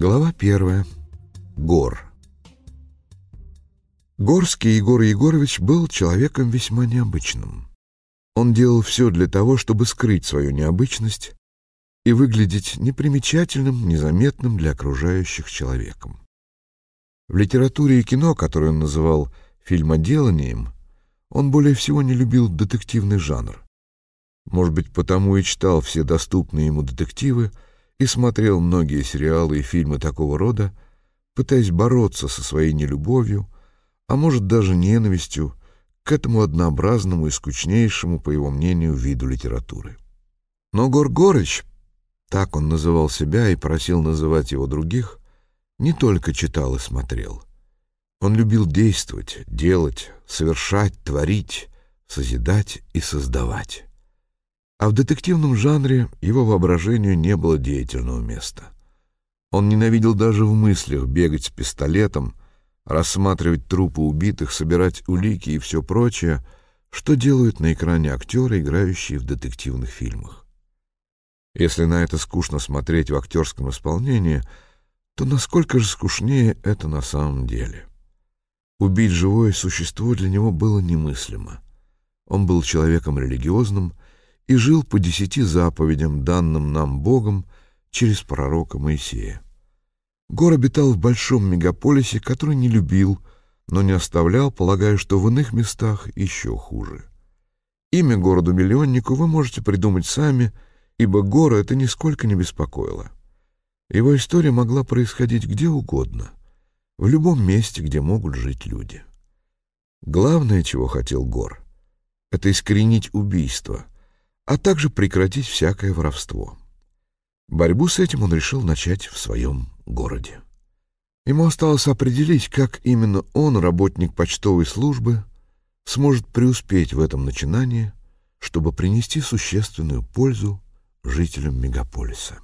Глава первая. Гор. Горский Егор Егорович был человеком весьма необычным. Он делал все для того, чтобы скрыть свою необычность и выглядеть непримечательным, незаметным для окружающих человеком. В литературе и кино, которое он называл фильмоделанием, он более всего не любил детективный жанр. Может быть, потому и читал все доступные ему детективы и смотрел многие сериалы и фильмы такого рода, пытаясь бороться со своей нелюбовью, а может даже ненавистью к этому однообразному и скучнейшему, по его мнению, виду литературы. Но Горгорыч, так он называл себя и просил называть его других, не только читал и смотрел. Он любил действовать, делать, совершать, творить, созидать и создавать. А в детективном жанре его воображению не было деятельного места. Он ненавидел даже в мыслях бегать с пистолетом, рассматривать трупы убитых, собирать улики и все прочее, что делают на экране актеры, играющие в детективных фильмах. Если на это скучно смотреть в актерском исполнении, то насколько же скучнее это на самом деле? Убить живое существо для него было немыслимо. Он был человеком религиозным и жил по десяти заповедям, данным нам Богом через пророка Моисея. Гор обитал в большом мегаполисе, который не любил, но не оставлял, полагая, что в иных местах еще хуже. Имя городу-миллионнику вы можете придумать сами, ибо Гора это нисколько не беспокоило. Его история могла происходить где угодно, в любом месте, где могут жить люди. Главное, чего хотел Гор, это искоренить убийство — а также прекратить всякое воровство. Борьбу с этим он решил начать в своем городе. Ему осталось определить, как именно он, работник почтовой службы, сможет преуспеть в этом начинании, чтобы принести существенную пользу жителям мегаполиса.